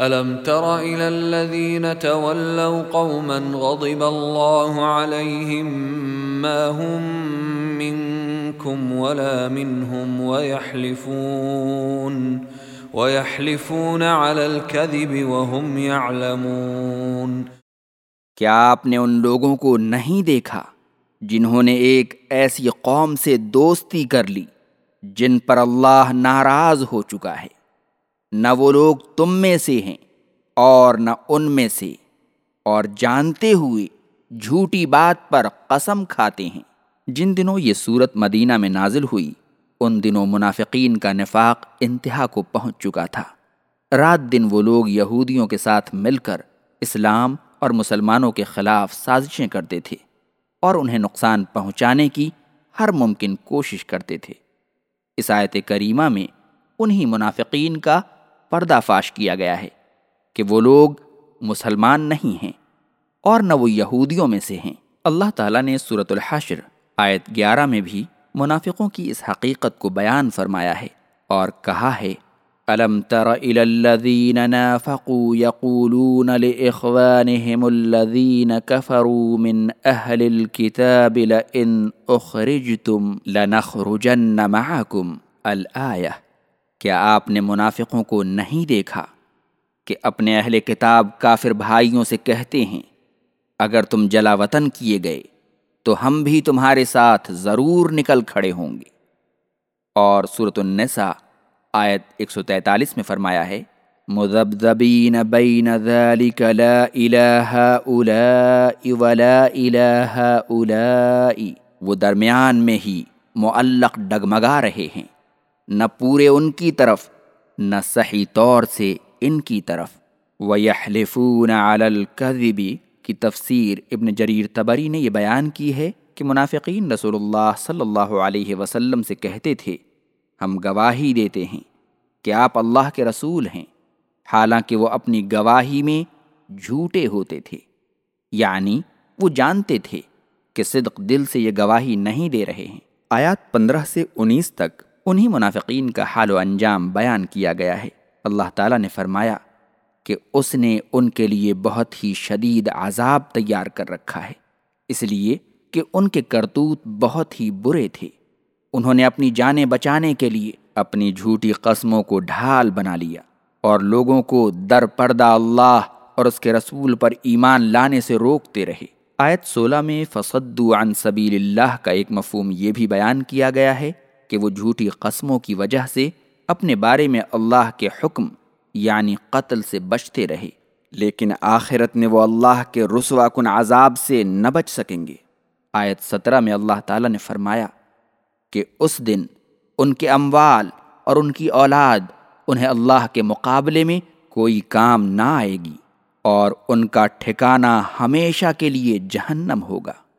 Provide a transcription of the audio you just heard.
ألم تر إلى الذين تولوا قوما غضب الله عليهم ما هم منكم ولا منهم ويحلفون ويحلفون على الكذب وهم يعلمون کیا آپ نے ان لوگوں کو نہیں دیکھا جنہوں نے ایک ایسی قوم سے دوستی کر لی جن پر اللہ ناراض ہو چکا ہے؟ نہ وہ لوگ تم میں سے ہیں اور نہ ان میں سے۔ اور جانتے ہوئے جھوٹی بات پر قسم کھاتے ہیں۔ جن دنوں یہ صورت مدینہ میں نازل ہوئی، ان دنوں منافقین کا نفاق انتہا کو پہنچ چکا تھا۔ رات دن وہ لوگ یہودیوں کے ساتھ مل کر اسلام اور مسلمانوں کے خلاف سازشیں کرتے تھے اور انہیں نقصان پہنچانے کی ہر ممکن کوشش کرتے تھے۔ اس آیت کریمہ میں انہی منافقین کا پردہ فاش کیا گیا ہے کہ وہ لوگ مسلمان نہیں ہیں اور نہ وہ یہودیوں میں سے ہیں۔ اللہ تعالیٰ نے صورت الحشر آیت گیارہ میں بھی منافقوں کی اس حقیقت کو بیان فرمایا ہے اور کہا ہے ألم تر إلى الذين نافقوا يقولون لإخوانهم الذين كفروا من أهل الكتاب لئن أخرجتم لنخرجن معكم الآية کیا آپ نے منافقوں کو نہیں دیکھا کہ اپنے اہل کتاب کافر بھائیوں سے کہتے ہیں، اگر تم جلا وطن کیے گئے تو ہم بھی تمہارے ساتھ ضرور نکل کھڑے ہوں گے۔ اور صورت النساء آیت 143 میں فرمایا ہے، مذبذبین بین ذالک لا الہ اولائی ولا الہ اولائی وہ درمیان میں ہی معلق ڈگمگا رہے ہیں۔ نہ پورے ان کی طرف، نہ صحیح طور سے ان کی طرف۔ وَيَحْلِفُونَ عَلَى الْكَذِبِ، کی تفسیر ابن جریر تبری نے یہ بیان کی ہے کہ منافقین رسول اللہ صلی اللہ علیہ وسلم سے کہتے تھے، ہم گواہی دیتے ہیں کہ آپ اللہ کے رسول ہیں، حالانکہ وہ اپنی گواہی میں جھوٹے ہوتے تھے۔ یعنی وہ جانتے تھے کہ صدق دل سے یہ گواہی نہیں دے رہے ہیں۔ آیات پندرہ سے انیس تک۔ انہی منافقین کا حال و انجام بیان کیا گیا ہے۔ اللہ تعالیٰ نے فرمایا کہ اس نے ان کے لیے بہت ہی شدید عذاب تیار کر رکھا ہے۔ اس لیے کہ ان کے کرتوت بہت ہی برے تھے۔ انہوں نے اپنی جانیں بچانے کے لیے اپنی جھوٹی قسموں کو ڈھال بنا لیا اور لوگوں کو در پردہ اللہ اور اس کے رسول پر ایمان لانے سے روکتے رہے۔ آیت سولہ میں فصدو عن سبیل اللہ کا ایک مفہوم یہ بھی بیان کیا گیا ہے کہ وہ جھوٹی قسموں کی وجہ سے اپنے بارے میں اللہ کے حکم یعنی قتل سے بچتے رہے، لیکن آخرت میں وہ اللہ کے رسوا کن عذاب سے نہ بچ سکیں گے۔ آیت سترہ میں اللہ تعالیٰ نے فرمایا کہ اس دن ان کے اموال اور ان کی اولاد انہیں اللہ کے مقابلے میں کوئی کام نہ آئے گی اور ان کا ٹھکانہ ہمیشہ کے لیے جہنم ہوگا۔